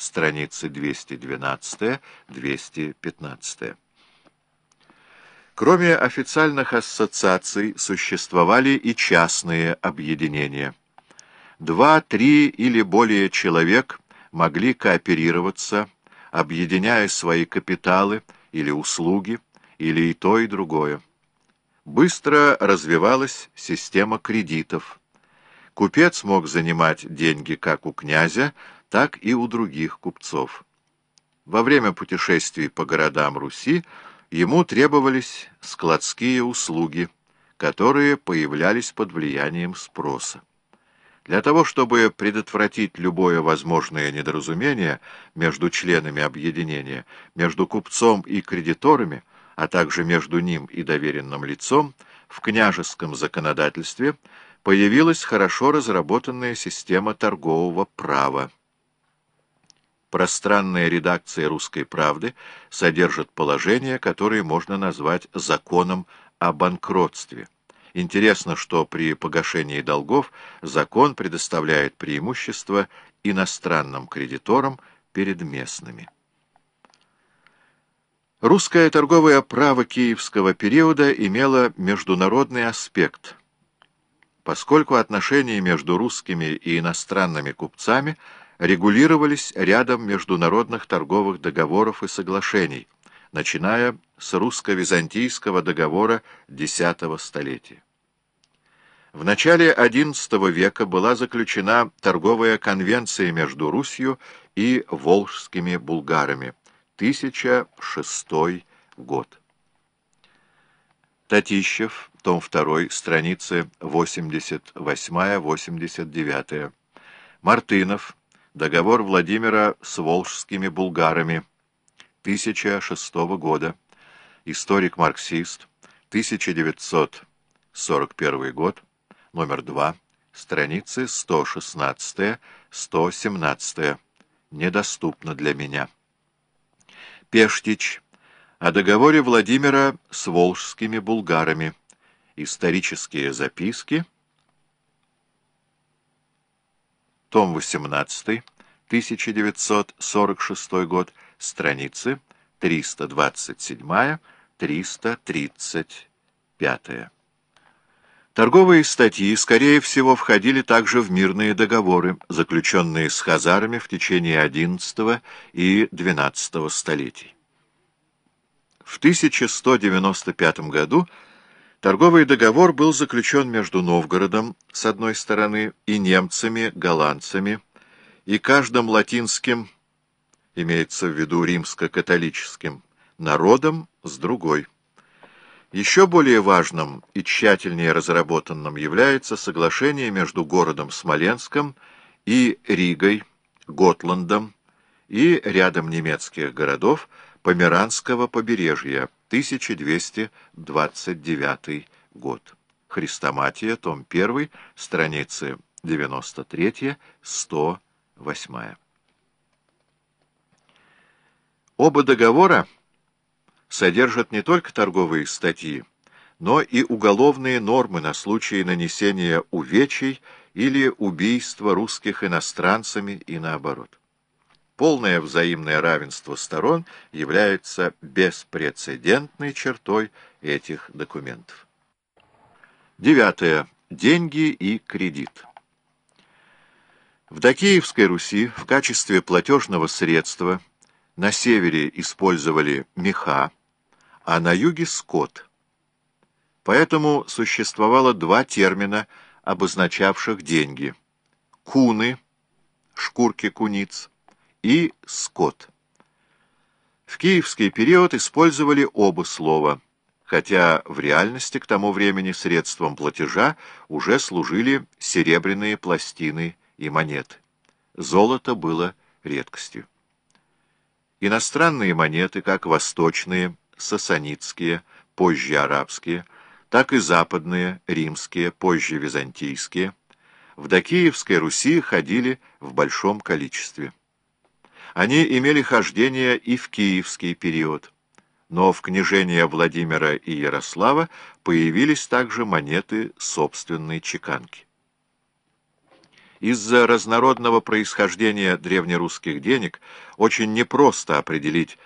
страницы 212-215. Кроме официальных ассоциаций существовали и частные объединения. Два, три или более человек могли кооперироваться, объединяя свои капиталы или услуги, или и то, и другое. Быстро развивалась система кредитов. Купец мог занимать деньги как у князя, так и у других купцов. Во время путешествий по городам Руси ему требовались складские услуги, которые появлялись под влиянием спроса. Для того, чтобы предотвратить любое возможное недоразумение между членами объединения, между купцом и кредиторами, а также между ним и доверенным лицом, в княжеском законодательстве появилась хорошо разработанная система торгового права. Пространная редакция «Русской правды» содержит положения, которые можно назвать законом о банкротстве. Интересно, что при погашении долгов закон предоставляет преимущество иностранным кредиторам перед местными. Русское торговое право киевского периода имело международный аспект, поскольку отношения между русскими и иностранными купцами регулировались рядом международных торговых договоров и соглашений, начиная с русско-византийского договора X столетия. В начале XI века была заключена торговая конвенция между Русью и волжскими булгарами, 1006 год. Татищев, том 2, страницы 88-89. Мартынов, договор Владимира с волжскими булгарами, 1006 года. Историк-марксист, 1941 год, номер 2, страницы 116-117. Недоступно для меня. Пештич о договоре Владимира с волжскими булгарами. Исторические записки. Том 18, 1946 год, страницы 327-335. Торговые статьи, скорее всего, входили также в мирные договоры, заключенные с хазарами в течение XI и XII столетий. В 1195 году торговый договор был заключен между Новгородом, с одной стороны, и немцами, голландцами, и каждым латинским, имеется в виду римско-католическим, народом с другой. Еще более важным и тщательнее разработанным является соглашение между городом Смоленском и Ригой, Готландом и рядом немецких городов Померанского побережья, 1229 год. Хрестоматия, том 1, страницы 93-108. Оба договора содержат не только торговые статьи, но и уголовные нормы на случай нанесения увечий или убийства русских иностранцами и наоборот. Полное взаимное равенство сторон является беспрецедентной чертой этих документов. Девятое. Деньги и кредит. В Докиевской Руси в качестве платежного средства на севере использовали меха, а на юге — скот. Поэтому существовало два термина, обозначавших деньги. Куны, шкурки куниц, и скот. В киевский период использовали оба слова, хотя в реальности к тому времени средством платежа уже служили серебряные пластины и монеты. Золото было редкостью. Иностранные монеты, как восточные, сасанитские, позже арабские, так и западные, римские, позже византийские, в Докиевской Руси ходили в большом количестве. Они имели хождение и в киевский период, но в княжения Владимира и Ярослава появились также монеты собственной чеканки. Из-за разнородного происхождения древнерусских денег очень непросто определить